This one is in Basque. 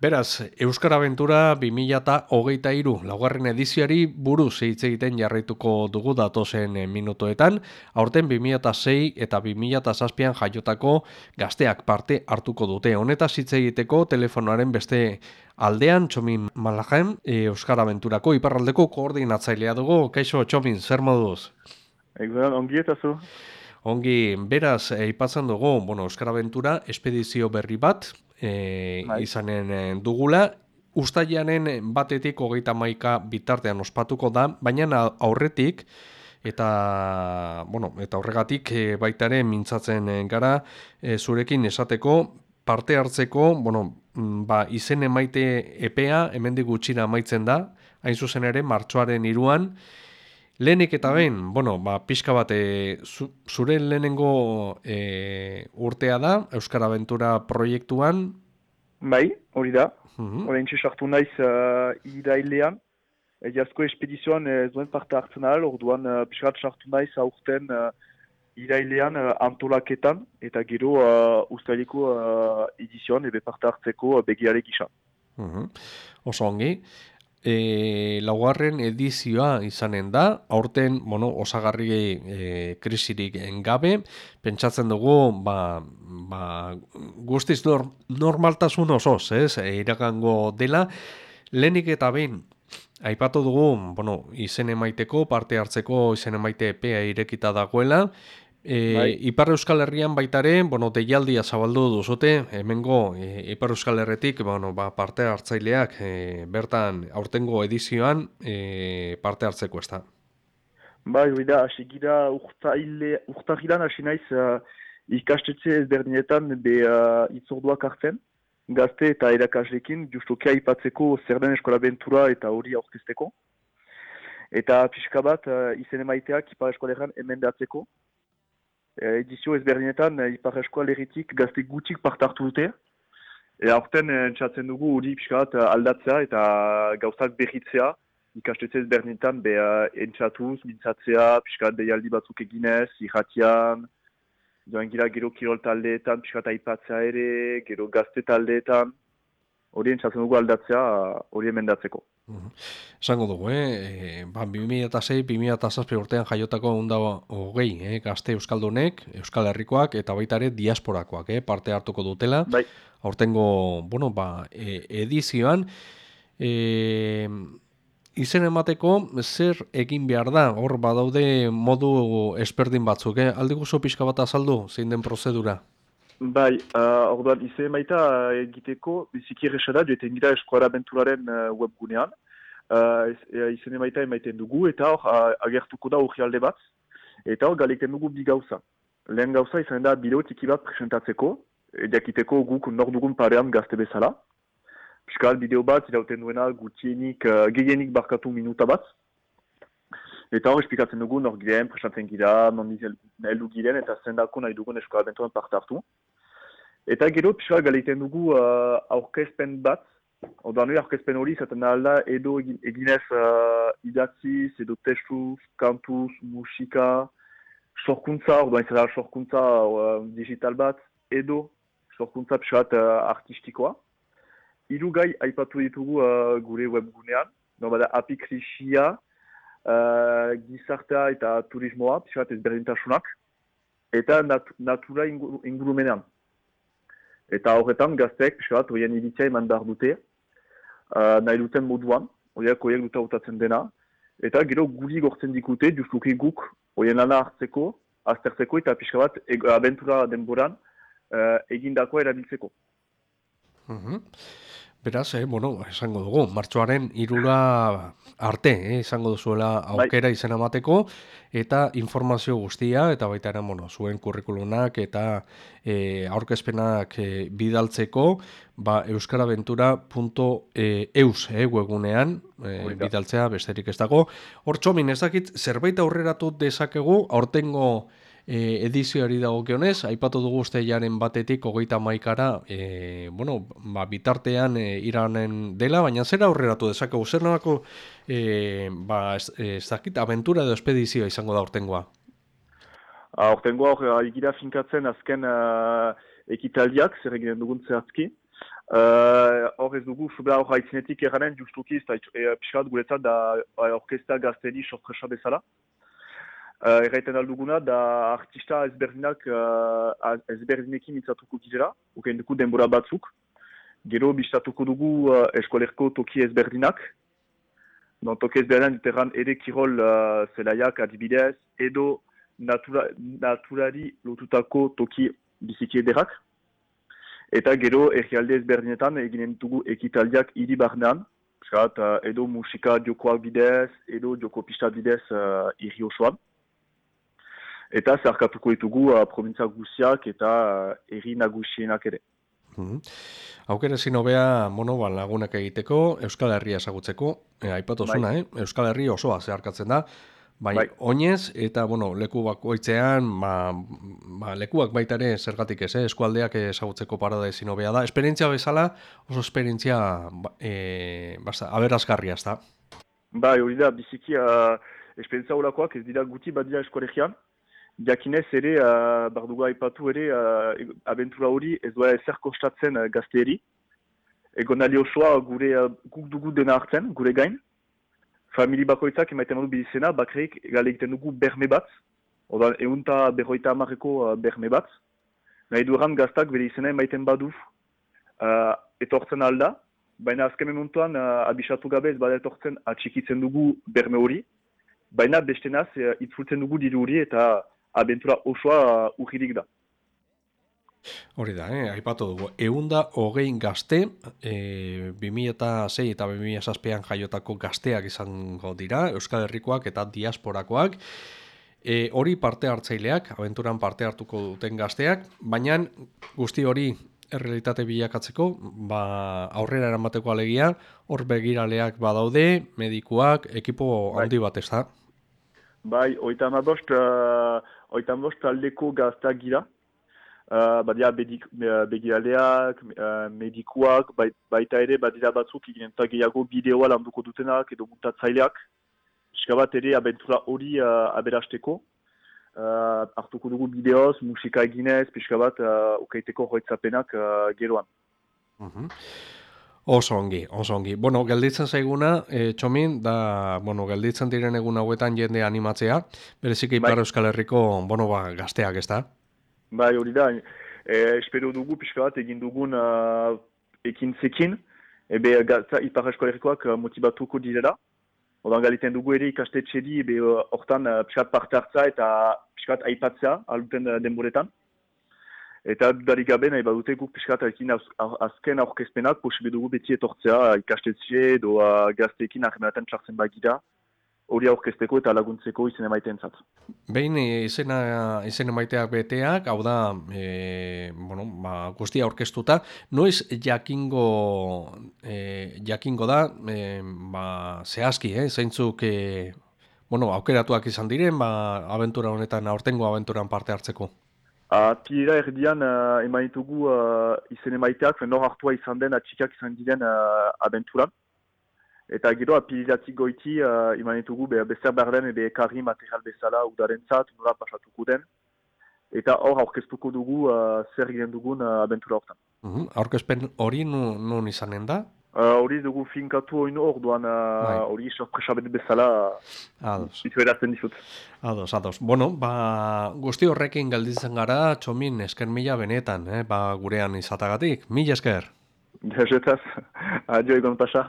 Beraz, Euskara Aventura 2023 laugarren edizioari buruz hitz egiten jarraituko dugu datozen minutoetan, aurten 2006 eta 2007an jaiotako gazteak parte hartuko dute. Honetaz hitz egiteko telefonoaren beste aldean, Txomin Malajem, Euskara Aventurako iparraldeko koordinatzailea dugu. Kaixo, Txomin, zer moduz? Egunen, ongi eta zu? Ongi, beraz, aipatzen dugu, bueno, Euskara Aventura, espedizio berri bat, e, izanen e, dugula. Uztaianen batetik hogeita maika bitartean ospatuko da, baina aurretik, eta, bueno, eta horregatik e, baitare mintzatzen gara zurekin esateko, parte hartzeko, bueno, mm, ba, izen emaite epea, hemendik gutxira amaitzen da, hain zuzen ere, martxoaren iruan, Lehenik eta behin, bueno, ba, pixka bat, zure lehenengo e, urtea da, Euskara Aventura proiektuan? Bai, hori da. Mm -hmm. sartu naiz uh, irailean. Egiazko espedizioan ez duen parte hartzen ahal, orduan uh, pixka bat sartu naiz aurten uh, irailean uh, antolaketan, eta gero uh, ustailiko uh, edizioan ebe parte hartzeko uh, begiarek isa. Mm Oso ongi e, laugarren edizioa izanen da, aurten, bueno, osagarri e, krisirik gabe, pentsatzen dugu, ba, ba, guztiz nor, normaltasun osoz, ez, e, iragango dela, lehenik eta behin, Aipatu dugu, bueno, izen emaiteko, parte hartzeko izen emaite epea irekita dagoela, E, bai. Ipar Euskal Herrian baitare, bueno, deialdia zabaldu duzute, hemengo e, Ipar Euskal Herretik, bueno, ba, parte hartzaileak e, bertan aurtengo edizioan e, parte hartzeko ez da. Bai, da, hasi gira urtahilan hasi naiz uh, ikastetxe ezberdinetan be uh, itzorduak hartzen, gazte eta erakaslekin, justokia ipatzeko zer den eskola bentura eta hori aurkezteko. Eta pixka bat, uh, izen emaiteak Ipar Eskoleran emendatzeko, Eh, edizio ezberdinetan e, Ipar Eskualeritik gazte gutik part hartu dute. E, aurten entzatzen dugu hori piskat aldatzea eta gauzak behitzea. Ikastetze ezberdinetan be entzatuz, mintzatzea, piskat deialdi batzuk eginez, irratian, joan gira gero kirol taldeetan, piskat aipatzea ere, gero gazte taldeetan. Hori entzatzen dugu aldatzea hori emendatzeko. Esango dugu, eh? E, ba, 2006-2006 urtean jaiotako onda hogei, eh? gazte Euskaldunek, Euskal Herrikoak eta baita ere diasporakoak eh? parte hartuko dutela. Bai. Hortengo, bueno, ba, e, edizioan, e, izen emateko zer egin behar da, hor badaude modu esperdin batzuk, eh? aldi guzo pixka bat azaldu, zein den prozedura? Bai, uh, orduan izen emaita egiteko, biziki errexada, joeten gira eskuara benturaren uh, webgunean, uh, izen emaita emaiten dugu, eta hor uh, agertuko da hori bat, eta hor galekten dugu bi gauza. Lehen gauza izan da bideo tiki bat presentatzeko, ediakiteko guk nor dugun parean gazte bezala. Piskal bideo bat, irauten duena gutienik, uh, gehienik barkatu minuta bat. Eta hor esplikatzen dugu nor giren, presentatzen gira, non nizel nahi giren, eta zendako nahi dugun eskola benturan parte hartu. Eta gero, pixka galeiten dugu uh, aurkezpen bat, Oda nire aurkezpen hori, zaten alda, edo eginez uh, idatziz, edo testuz, kantuz, musika, sorkuntza, orduan izan da sorkuntza uh, digital bat, edo sorkuntza pixat uh, artistikoa. Iru gai aipatu ditugu uh, gure webgunean, no bada apikrisia, uh, gizartea eta turismoa, pixat ezberdintasunak, eta nat natura ingurumenean. Eta horretan gazteek, pixka bat, horien iritzia eman behar dute, uh, nahi duten moduan, horiak horiek dut hautatzen dena, eta gero guri gortzen dikute, justuki guk, horien lana hartzeko, aztertzeko, eta pixka bat, e abentura denboran, uh, egindako erabiltzeko. Mm Beraz, eh, bueno, esango dugu, martxoaren irura arte, eh, esango duzuela aukera bai. izan amateko, eta informazio guztia, eta baita ere, bueno, zuen kurrikulunak eta eh, aurkezpenak eh, bidaltzeko, ba, euskaraventura.eus eh, webunean, eh, bidaltzea besterik ez dago. Hor txomin, ezakit, zerbait aurreratu dezakegu, aurtengo e, edizioari dago kionez, aipatu dugu uste jaren batetik hogeita maikara, e, bueno, ba, bitartean e, iranen dela, baina zera aurreratu dezakegu, zer nabako, e, ba, ez, ez dakit, aventura edo espedizioa izango da ortengoa? Ortengoa hor, egira finkatzen azken uh, ekitaldiak, zer egiten dugun zehazki. Uh, hor ez dugu, zubera hor haitzinetik erranen justuki, ez da e, pixkat guretzat da orkestra gazteri sorpresa bezala. Uh, erraiten alduguna da artista ezberdinak uh, ezberdinekin mitzatuko gizera, ukein dugu denbora batzuk. Gero biztatuko dugu uh, eskolerko toki ezberdinak. Non toki ezberdinak diteran ere kirol uh, zelaiak adibidez, edo natura, naturari lotutako toki biziki ederak. Eta gero errealde ezberdinetan eginen dugu ekitaldiak hiri barnean, edo musika jokoak bidez, edo joko pista bidez uh, irri osoan eta zarkatuko ditugu uh, provintzia guziak eta uh, erri nagusienak ere. Mm Aukera ezin hobea mono ba, lagunak egiteko, Euskal Herria esagutzeko, e, aipatu zuna, bai. eh? Euskal Herri osoa zeharkatzen da, bai, bai. oinez, eta bueno, leku bakoitzean, ba, ba, lekuak baita ere zergatik ez, eh? eskualdeak ezagutzeko parada ezin hobea da. Esperientzia bezala, oso esperientzia ba, e, basta, aberazgarria ez da? Bai, hori da, biziki, uh, esperientzia horakoak ez dira guti bat dira eskolegian, jakinez ere, uh, barduga aipatu ere, uh, abentura hori ez doa ezer kostatzen uh, gazteeri. Egon ali osoa gure uh, guk dugu dena hartzen, gure gain. Famili bakoitzak emaiten du bizena, bakreik gale egiten dugu berme bat. Oda, eunta berroita amareko uh, berme bat. Nahi duran gaztak bere izena emaiten badu uh, etortzen alda. Baina azken mementuan uh, abisatu gabe ez bada etortzen atxikitzen dugu berme hori. Baina bestenaz uh, itzultzen dugu diru hori eta abentura osoa uh, urririk da. Hori da, eh? aipatu dugu. Eunda hogein gazte, e, 2006 eta 2006an jaiotako gazteak izango dira, Euskal Herrikoak eta diasporakoak. E, hori parte hartzaileak, abenturan parte hartuko duten gazteak, baina guzti hori errealitate bilakatzeko, ba, aurrera eramateko alegia, hor begiraleak badaude, medikuak, ekipo bai. handi bat ez da? Bai, oita amabost, uh, oitan bost taldeko gaztak gira. Uh, badia begiraleak, uh, medikuak, bai, baita ere badira batzuk eta gehiago bideoa landuko dutenak edo mutatzaileak. Eska bat ere abentura hori uh, aberasteko. Uh, hartuko dugu bideoz, musika eginez, pixka bat uh, ukaiteko hoitzapenak uh, geroan. Uh Oso ongi, oso ongi. Bueno, gelditzen zaiguna, e, txomin, da, bueno, gelditzen diren egun hauetan jende animatzea, berezik ipar bai. euskal herriko, bueno, ba, gazteak, ez da? Bai, hori da, e, espero dugu, pixka bat, egin dugun uh, ekin zekin, ebe gazta ipar euskal herrikoak uh, motibatuko direla. Odan galiten dugu ere ikastetxe di, ebe hortan uh, pixka parte hartza eta pixka bat aipatzea, aluten uh, denboretan. Eta dudarik gabe nahi badute guk piskat ekin azken aurkezpenak posibe dugu beti etortzea ikastetxe edo gazteekin ahemeraten txartzen bagira hori aurkezteko eta laguntzeko izen emaiten zat. Behin izena, izen emaiteak beteak, hau da, e, bueno, ba, guztia aurkeztuta, noiz jakingo, e, jakingo da, e, ba, zehazki, eh, zeintzuk, e, bueno, aukeratuak izan diren, ba, aventura honetan, aurtengo aventuran parte hartzeko? Apilera erdian uh, eman ditugu uh, izen emaiteak, nor hartua izan den atxikak izan diren uh, abenturan. Eta gero apileratik goiti uh, eman ditugu be, bezer berden ebe ekarri material bezala udaren zat, nola pasatuko den. Eta hor aurkeztuko dugu uh, zer egin dugun uh, abentura hortan. Uh -huh. Aurkezpen hori nun izanen da? Hori uh, dugu finkatu hori hor duan hori uh, sorpresa bet bezala bitu erazten dizut. Ados, ados. Bueno, ba, guzti horrekin galditzen gara, txomin esker mila benetan, eh? ba, gurean izatagatik. Mila esker. Dezetaz, adio egon pasa.